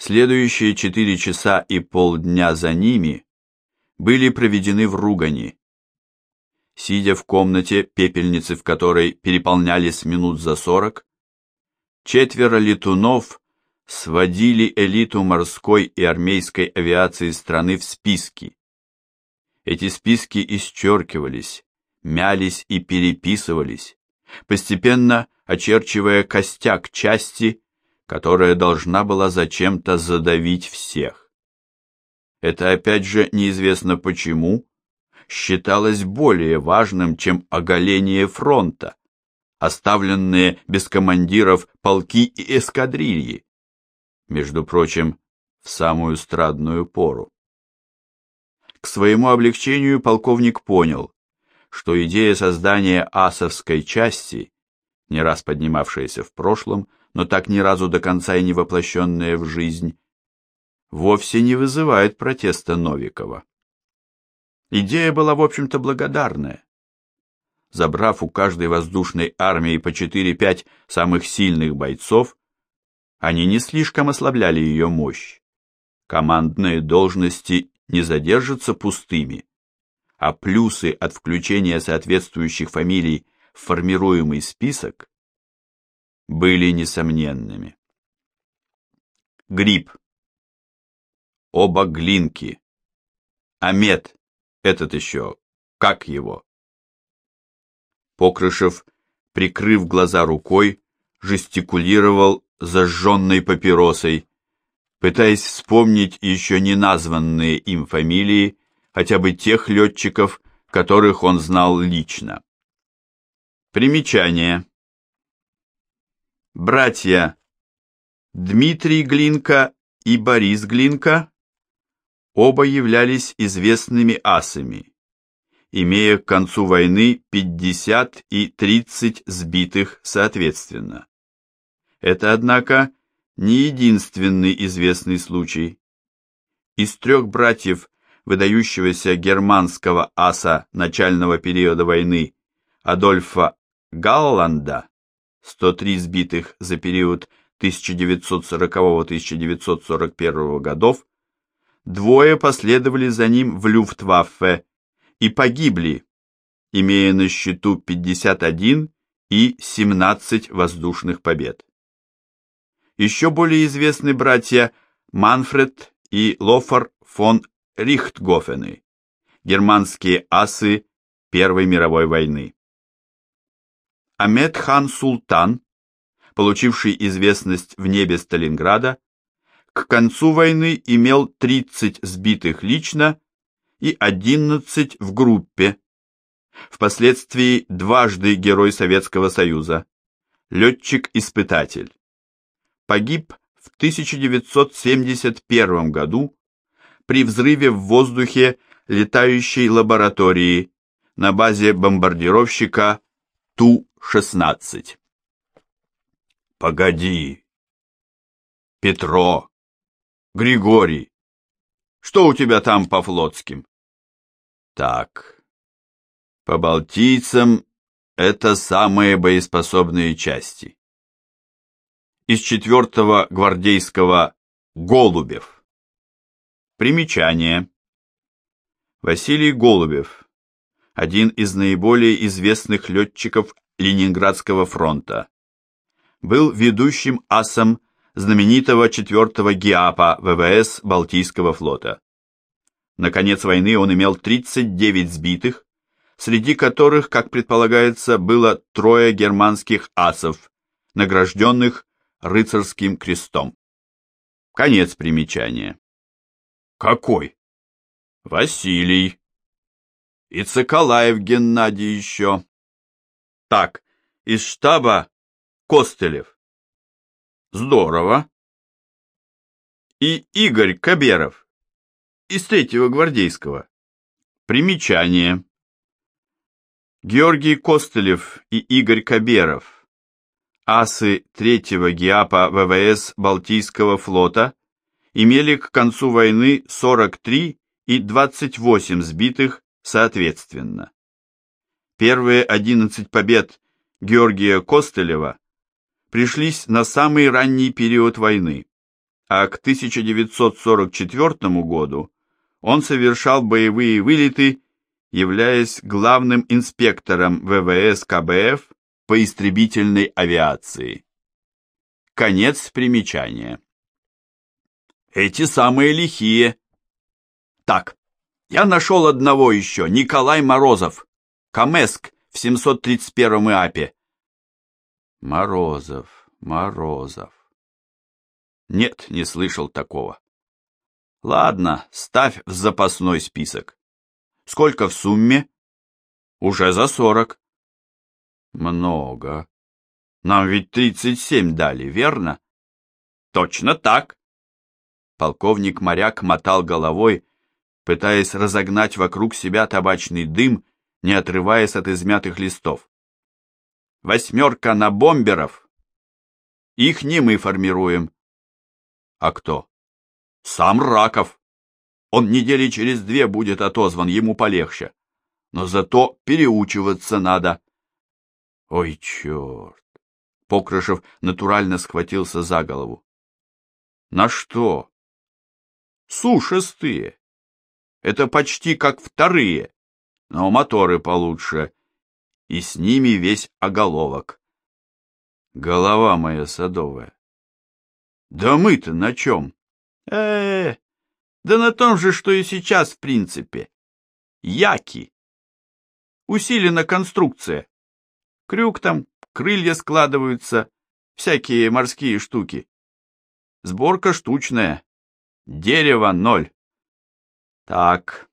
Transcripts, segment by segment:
Следующие четыре часа и полдня за ними были проведены в ругани. Сидя в комнате, пепельницы в которой переполнялись минут за сорок, четверо летунов сводили элиту морской и армейской авиации страны в списки. Эти списки исчеркивались, мялись и переписывались, постепенно очерчивая костяк части, которая должна была зачем-то задавить всех. Это опять же неизвестно почему, считалось более важным, чем оголение фронта, оставленные без командиров полки и эскадрильи, между прочим, в самую страдную пору. К своему облегчению полковник понял, что идея создания асовской части, не раз поднимавшаяся в прошлом, но так ни разу до конца и не воплощенная в жизнь, вовсе не вызывает протеста Новикова. Идея была, в общем-то, благодарная. Забрав у каждой воздушной армии по 4-5 самых сильных бойцов, они не слишком ослабляли ее мощь. Командные должности не задержатся пустыми, а плюсы от включения соответствующих фамилий в формируемый список были несомненными. Гриб. Оба глинки. Амет. Этот еще. Как его? Покрышев, прикрыв глаза рукой, жестикулировал зажженной папиросой, пытаясь вспомнить еще не названные им фамилии, хотя бы тех летчиков, которых он знал лично. Примечание. Братья Дмитрий Глинка и Борис Глинка оба являлись известными асами, имея к концу войны 50 и 30 сбитых соответственно. Это, однако, не единственный известный случай. Из трех братьев выдающегося германского аса начального периода войны Адольфа Галланда, 103 сбитых за период 1940-1941 годов, двое последовали за ним в Люфтваффе и погибли, имея на счету 51 и 17 воздушных побед. Еще более известны братья Манфред и Лофар фон Рихтгофены, германские асы Первой мировой войны. Амед хан Султан, получивший известность в небе Сталинграда, к концу войны имел 30 сбитых лично и 11 в группе. Впоследствии дважды Герой Советского Союза, летчик-испытатель погиб в 1971 году при взрыве в воздухе летающей лаборатории на базе бомбардировщика Ту-16. Погоди. Петро. Григорий. Что у тебя там по флотским? Так. По балтийцам это самые боеспособные части из 4-го гвардейского Голубев. Примечание. Василий Голубев, один из наиболее известных летчиков Ленинградского фронта, был ведущим асом знаменитого 4-го ГИАПа ВВС Балтийского флота. На конец войны он имел 39 сбитых, среди которых, как предполагается, было трое германских асов, награжденных рыцарским крестом. Конец примечания. Какой? Василий. И Циколаев Геннадий еще. Так, из штаба Костылев. Здорово. И Игорь Каберов. Из третьего гвардейского. Примечание. Георгий Костылев и Игорь Каберов асы третьего ГИАПа ВВС Балтийского флота имели к концу войны 43 и 28 сбитых соответственно. Первые 11 побед Георгия Костылева пришлись на самый ранний период войны, а к 1944 году он совершал боевые вылеты, являясь главным инспектором ВВС КБФ по истребительной авиации. Конец примечания. Эти самые лихие. Так, я нашел одного еще, Николай Морозов, Камеск в 731 АПе. Морозов, Морозов. Нет, не слышал такого. Ладно, ставь в запасной список. Сколько в сумме? Уже за сорок. Много. Нам ведь тридцать семь дали, верно? Точно так. Полковник-моряк мотал головой, пытаясь разогнать вокруг себя табачный дым, не отрываясь от измятых листов. Восьмерка на бомберов. Их не мы формируем. А кто? Сам Раков. Он недели через две будет отозван, ему полегче. Но зато переучиваться надо. Ой, черт! Покрышев натурально схватился за голову. На что? Сушестые. Это почти как вторые, но моторы получше. И с ними весь оголовок. Голова моя садовая. Да мы-то на чем? э э да на том же, что и сейчас в принципе. Яки. Усилена конструкция. Крюк там, крылья складываются, всякие морские штуки. Сборка штучная. Дерево ноль. Так.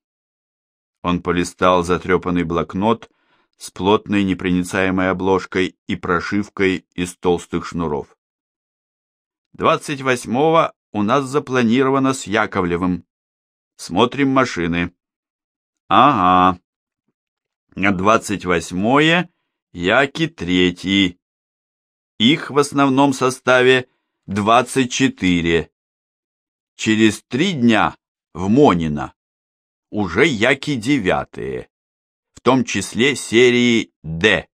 Он полистал затрепанный блокнот с плотной непроницаемой обложкой и прошивкой из толстых шнуров. Двадцать восьмого у нас запланировано с Яковлевым. Смотрим машины. Ага. На двадцать восьмое Яки третий. Их в основном составе 24. Через три дня в Монино уже Яки девятые, в том числе серии «Д».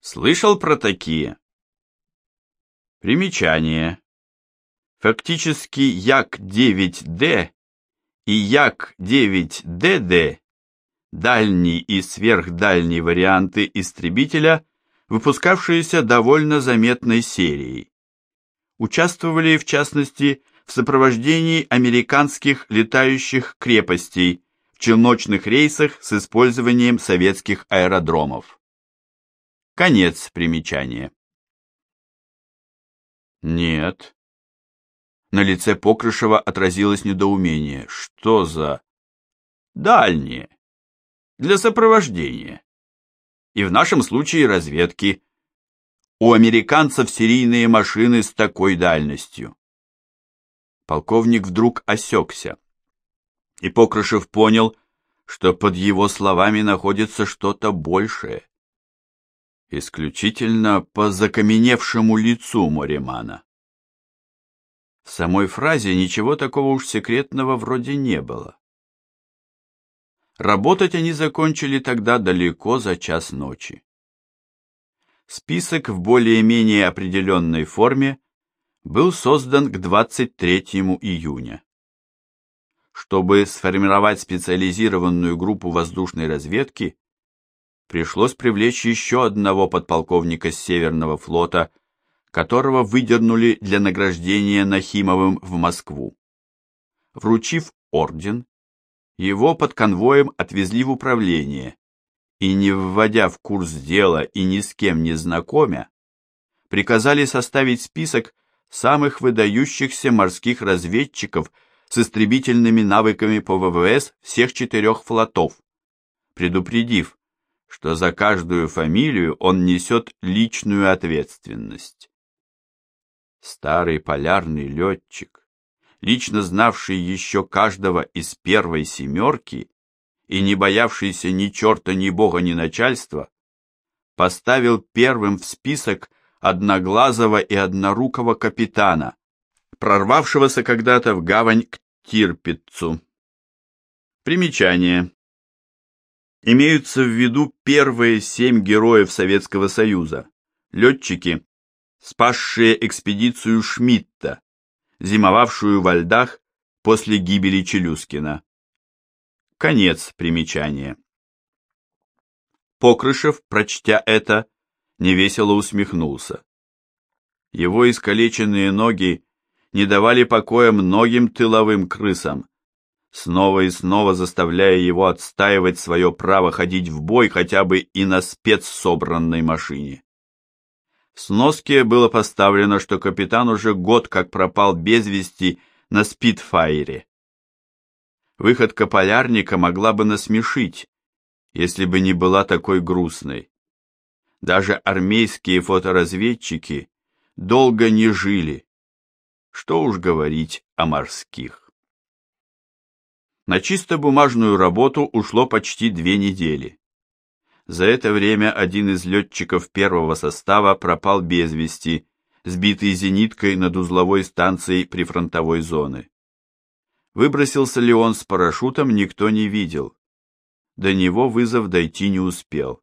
Слышал про такие? Примечание. Фактически Як-9Д и Як-9ДД дальний и сверхдальний варианты истребителя, выпускавшиеся довольно заметной серией. Участвовали, в частности, в сопровождении американских летающих крепостей челночных рейсах с использованием советских аэродромов. Конец примечания. Нет. На лице Покрышева отразилось недоумение. Что за... Дальние для сопровождения. И в нашем случае разведки. У американцев серийные машины с такой дальностью. Полковник вдруг осекся. И Покрышев понял, что под его словами находится что-то большее. Исключительно по закаменевшему лицу Моремана. В самой фразе ничего такого уж секретного вроде не было. Работать они закончили тогда далеко за час ночи. Список в более-менее определенной форме был создан к 23 июня. Чтобы сформировать специализированную группу воздушной разведки, пришлось привлечь еще одного подполковника с Северного флота, которого выдернули для награждения Нахимовым в Москву. Вручив орден, его под конвоем отвезли в управление, и, не вводя в курс дела и ни с кем не знакомя, приказали составить список самых выдающихся морских разведчиков с истребительными навыками по ВВС всех четырех флотов, предупредив, что за каждую фамилию он несет личную ответственность. Старый полярный летчик, лично знавший еще каждого из первой семерки и не боявшийся ни черта, ни бога, ни начальства, поставил первым в список одноглазого и однорукого капитана, прорвавшегося когда-то в гавань к Тирпицу. Примечание. Имеются в виду первые семь героев Советского Союза, летчики, спасшие экспедицию Шмидта, зимовавшую во льдах после гибели Челюскина. Конец примечания. Покрышев, прочтя это, невесело усмехнулся. Его искалеченные ноги не давали покоя многим тыловым крысам, снова и снова заставляя его отстаивать свое право ходить в бой хотя бы и на спецсобранной машине. В сноске было поставлено, что капитан уже год как пропал без вести на спидфайре. Выходка полярника могла бы насмешить, если бы не была такой грустной. Даже армейские фоторазведчики долго не жили. Что уж говорить о морских. На чисто бумажную работу ушло почти две недели. За это время один из летчиков первого состава пропал без вести, сбитый зениткой над узловой станцией прифронтовой зоны. Выбросился ли он с парашютом, никто не видел. До него вызов дойти не успел.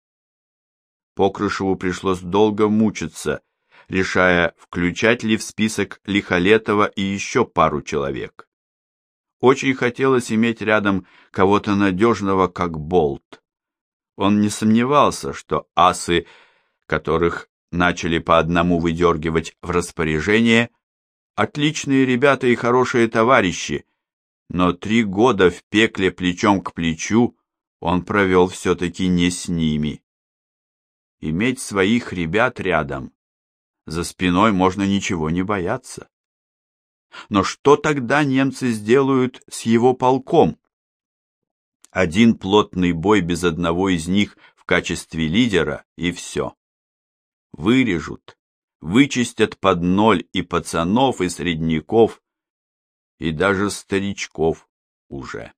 Покрышеву пришлось долго мучиться, решая, включать ли в список Лихолетова и еще пару человек. Очень хотелось иметь рядом кого-то надежного, как Болт. Он не сомневался, что асы, которых начали по одному выдергивать в распоряжение, отличные ребята и хорошие товарищи, но три года в пекле плечом к плечу он провел все-таки не с ними. Иметь своих ребят рядом, за спиной можно ничего не бояться. Но что тогда немцы сделают с его полком? Один плотный бой без одного из них в качестве лидера, и все. Вырежут, вычистят под ноль и пацанов, и средняков, и даже старичков уже.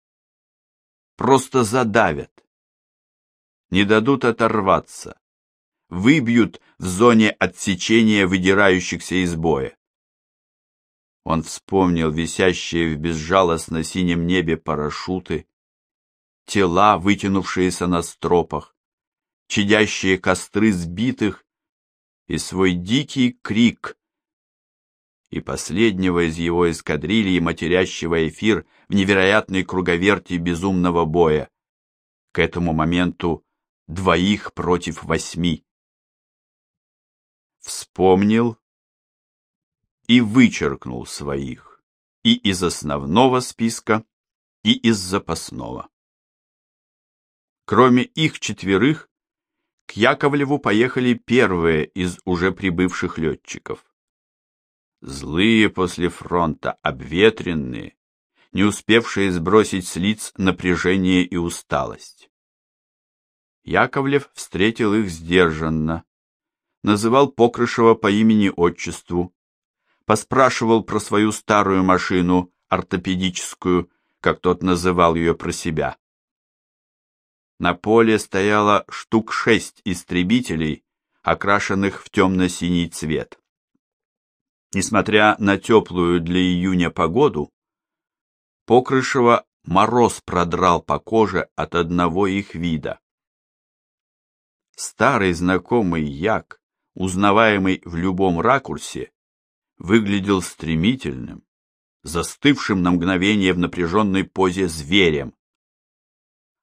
Просто задавят. Не дадут оторваться. Выбьют в зоне отсечения выдирающихся из боя. Он вспомнил висящие в безжалостно синем небе парашюты, тела, вытянувшиеся на стропах, чадящие костры сбитых и свой дикий крик, и последнего из его эскадрильи, матерящего эфир в невероятной круговерти безумного боя. К этому моменту двоих против восьми. Вспомнил и вычеркнул своих и из основного списка, и из запасного. Кроме их четверых, к Яковлеву поехали первые из уже прибывших летчиков. Злые после фронта, обветренные, не успевшие сбросить с лиц напряжение и усталость. Яковлев встретил их сдержанно, называл Покрышева по имени-отчеству, поспрашивал про свою старую машину, ортопедическую, как тот называл ее про себя. На поле стояло штук шесть истребителей, окрашенных в темно-синий цвет. Несмотря на теплую для июня погоду, Покрышева мороз продрал по коже от одного их вида. Старый знакомый як, узнаваемый в любом ракурсе, выглядел стремительным, застывшим на мгновение в напряженной позе зверем,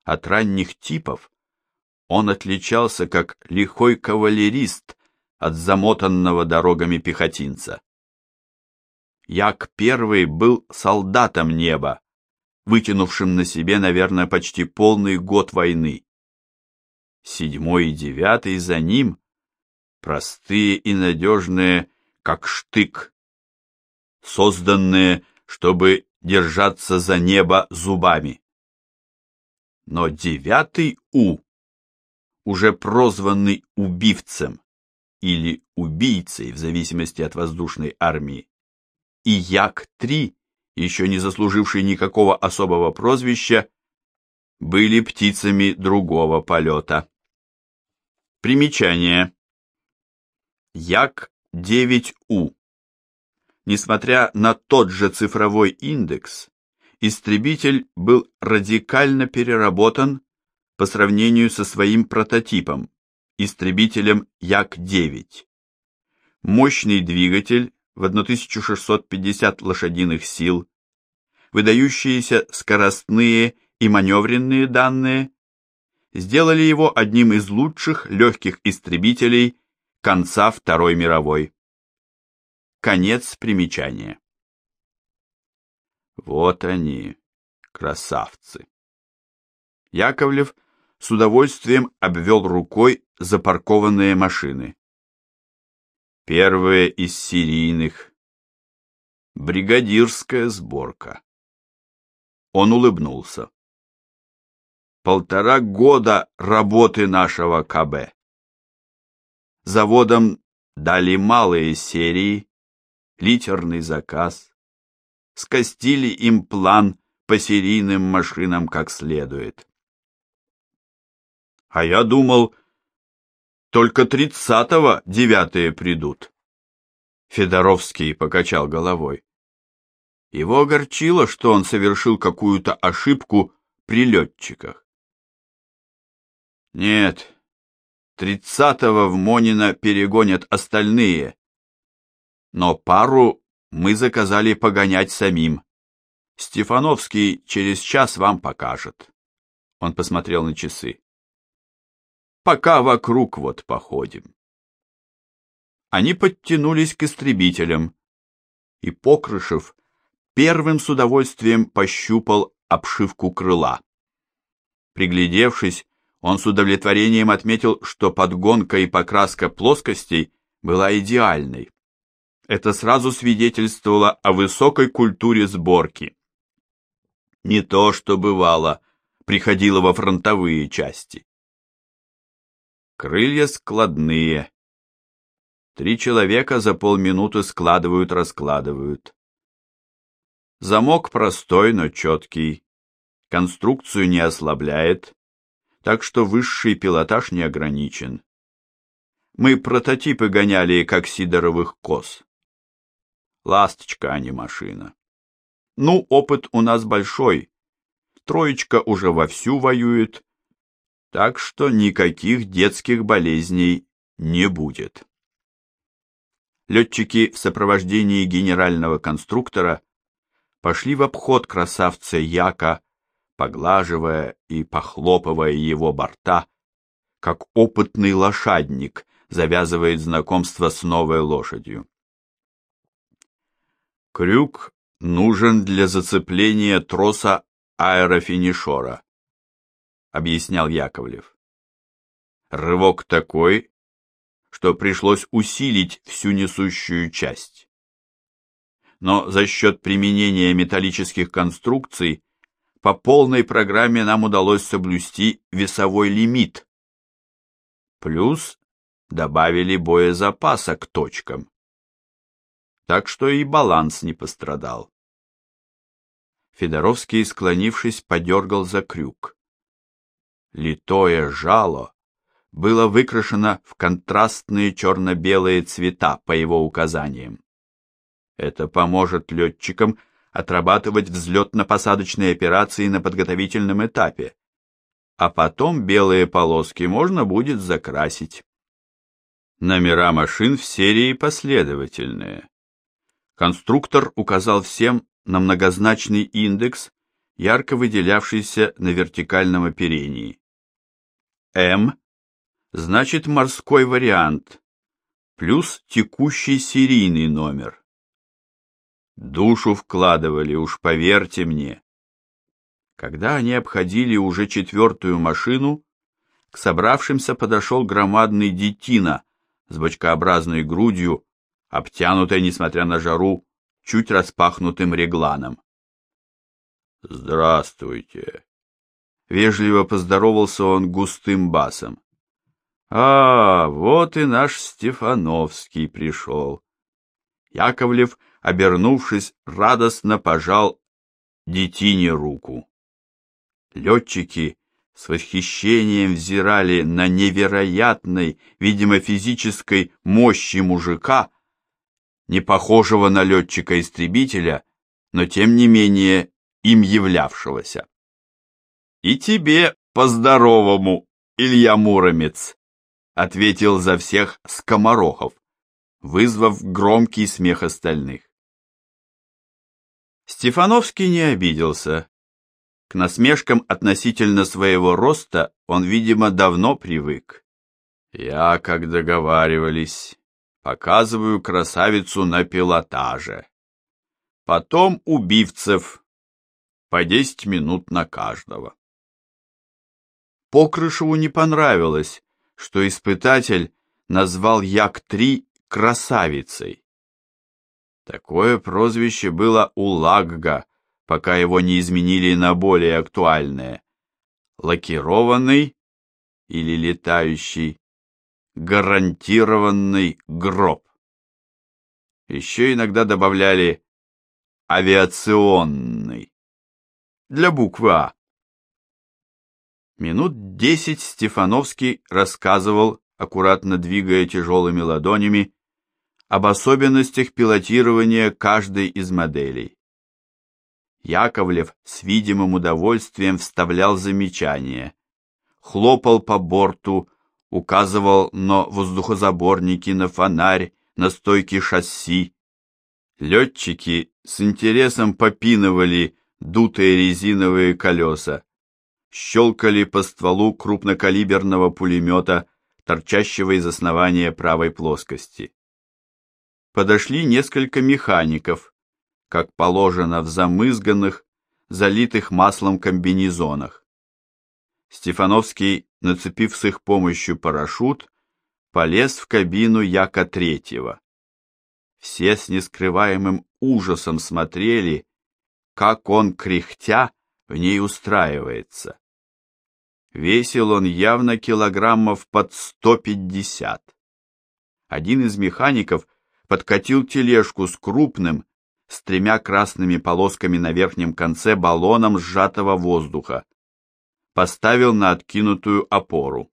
от ранних типов он отличался как лихой кавалерист от замотанного дорогами пехотинца. Як первый был солдатом неба, вытянувшим на себе, наверное, почти полный год войны. Седьмой и девятый за ним, простые и надежные, как штык, созданные, чтобы держаться за небо зубами но девятый У, уже прозванный убивцем или убийцей в зависимости от воздушной армии, и Як-3, еще не заслуживший никакого особого прозвища, были птицами другого полета. Примечание. Як-9У. Несмотря на тот же цифровой индекс, истребитель был радикально переработан по сравнению со своим прототипом, истребителем Як-9. Мощный двигатель в 1650 лошадиных сил, выдающиеся скоростные и маневренные данные сделали его одним из лучших легких истребителей конца Второй мировой. Конец примечания. Вот они, красавцы. Яковлев с удовольствием обвел рукой запаркованные машины. Первые из серийных. Бригадирская сборка. Он улыбнулся. Полтора года работы нашего КБ. Заводам дали малые серии, литерный заказ, скостили им план по серийным машинам как следует. А я думал, только тридцатого девятые придут. Федоровский покачал головой. Его огорчило, что он совершил какую-то ошибку при летчиках. Нет, тридцатого в Монина перегонят остальные, но пару мы заказали погонять самим. Стефановский через час вам покажет. Он посмотрел на часы. Пока вокруг вот походим. Они подтянулись к истребителям, и Покрышев первым с удовольствием пощупал обшивку крыла. Приглядевшись, он с удовлетворением отметил, что подгонка и покраска плоскостей была идеальной. Это сразу свидетельствовало о высокой культуре сборки. Не то, что бывало, приходило во фронтовые части. Крылья складные. Три человека за полминуты складывают-раскладывают. Замок простой, но четкий. Конструкцию не ослабляет, так что высший пилотаж не ограничен. Мы прототипы гоняли, как сидоровых коз. Ласточка, а не машина. Ну, опыт у нас большой. Троечка уже вовсю воюет, так что никаких детских болезней не будет. Летчики в сопровождении генерального конструктора пошли в обход красавца Яка, поглаживая и похлопывая его борта, как опытный лошадник завязывает знакомство с новой лошадью. Крюк нужен для зацепления троса аэрофинишора, объяснял Яковлев. Рывок такой, что пришлось усилить всю несущую часть но за счет применения металлических конструкций по полной программе нам удалось соблюсти весовой лимит. Плюс добавили боезапаса к точкам. Так что и баланс не пострадал. Федоровский, склонившись, подергал за крюк. Литое жало было выкрашено в контрастные черно-белые цвета по его указаниям. Это поможет летчикам отрабатывать взлетно-посадочные операции на подготовительном этапе, а потом белые полоски можно будет закрасить. Номера машин в серии последовательные. Конструктор указал всем на многозначный индекс, ярко выделявшийся на вертикальном оперении. М значит морской вариант, плюс текущий серийный номер. Душу вкладывали, уж поверьте мне. Когда они обходили уже четвертую машину, к собравшимся подошел громадный детина с бочкообразной грудью, обтянутой, несмотря на жару, чуть распахнутым регланом. «Здравствуйте!» Вежливо поздоровался он густым басом. «А, вот и наш Стефановский пришел!» Яковлев обернувшись, радостно пожал детине руку. Летчики с восхищением взирали на невероятной, видимо, физической мощи мужика, не похожего на летчика-истребителя, но тем не менее им являвшегося. «И тебе по-здоровому, Илья Муромец», — ответил за всех Скоморохов. вызвав громкий смех остальных. Стефановский не обиделся. К насмешкам относительно своего роста он, видимо, давно привык. Я, как договаривались, показываю красавицу на пилотаже. Потом убивцев, по десять минут на каждого. Покрышеву не понравилось, что испытатель назвал Як-3 красавицей. Такое прозвище было у Лагга, пока его не изменили на более актуальное. Лакированный или летающий, гарантированный гроб. Еще иногда добавляли авиационный для буквы А. Минут десять Стефановский рассказывал, аккуратно двигая тяжелыми ладонями, об особенностях пилотирования каждой из моделей. Яковлев с видимым удовольствием вставлял замечания, хлопал по борту, указывал на воздухозаборники, на фонарь, на стойки шасси. Летчики с интересом попинывали дутые резиновые колеса, щелкали по стволу крупнокалиберного пулемета, торчащего из основания правой плоскости. Подошли несколько механиков, как положено в замызганных, залитых маслом комбинезонах. Стефановский, нацепив с их помощью парашют, полез в кабину Яка Третьего. Все с нескрываемым ужасом смотрели, как он, кряхтя, в ней устраивается. Весил он явно килограммов под сто пятьдесят. Один из механиков подкатил тележку с крупным, с тремя красными полосками на верхнем конце баллоном сжатого воздуха. Поставил на откинутую опору.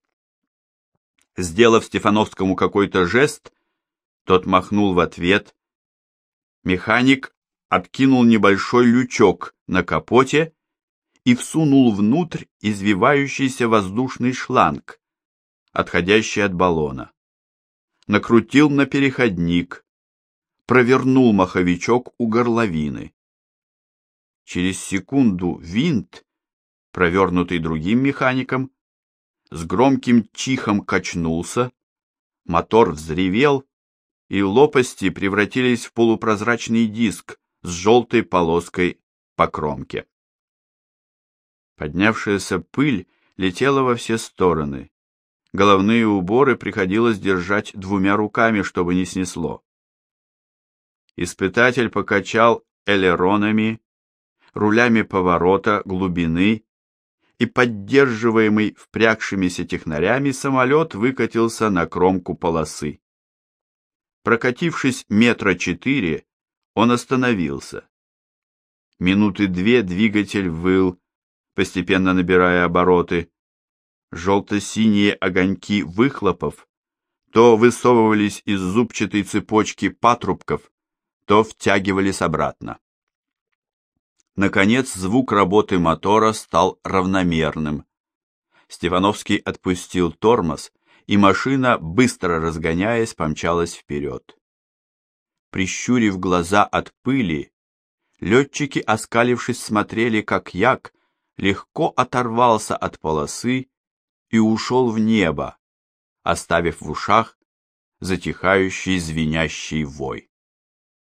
Сделав Стефановскому какой-то жест, тот махнул в ответ. Механик откинул небольшой лючок на капоте и всунул внутрь извивающийся воздушный шланг, отходящий от баллона. Накрутил на переходник, провернул маховичок у горловины. Через секунду винт, провернутый другим механиком, с громким чихом качнулся, мотор взревел, и лопасти превратились в полупрозрачный диск, с желтой полоской по кромке. Поднявшаяся пыль летела во все стороны. Головные уборы приходилось держать двумя руками, чтобы не снесло. Испытатель покачал элеронами, рулями поворота, глубины, и поддерживаемый впрягшимися технарями самолет выкатился на кромку полосы. Прокатившись метра четыре, он остановился. Минуты две двигатель выл, постепенно набирая обороты. Желто-синие огоньки выхлопов то высовывались из зубчатой цепочки патрубков, то втягивались обратно. Наконец звук работы мотора стал равномерным. Стефановский отпустил тормоз, и машина, быстро разгоняясь, помчалась вперед. Прищурив глаза от пыли, летчики, оскалившись, смотрели, как як легко оторвался от полосы и ушел в небо, оставив в ушах затихающий звенящий вой.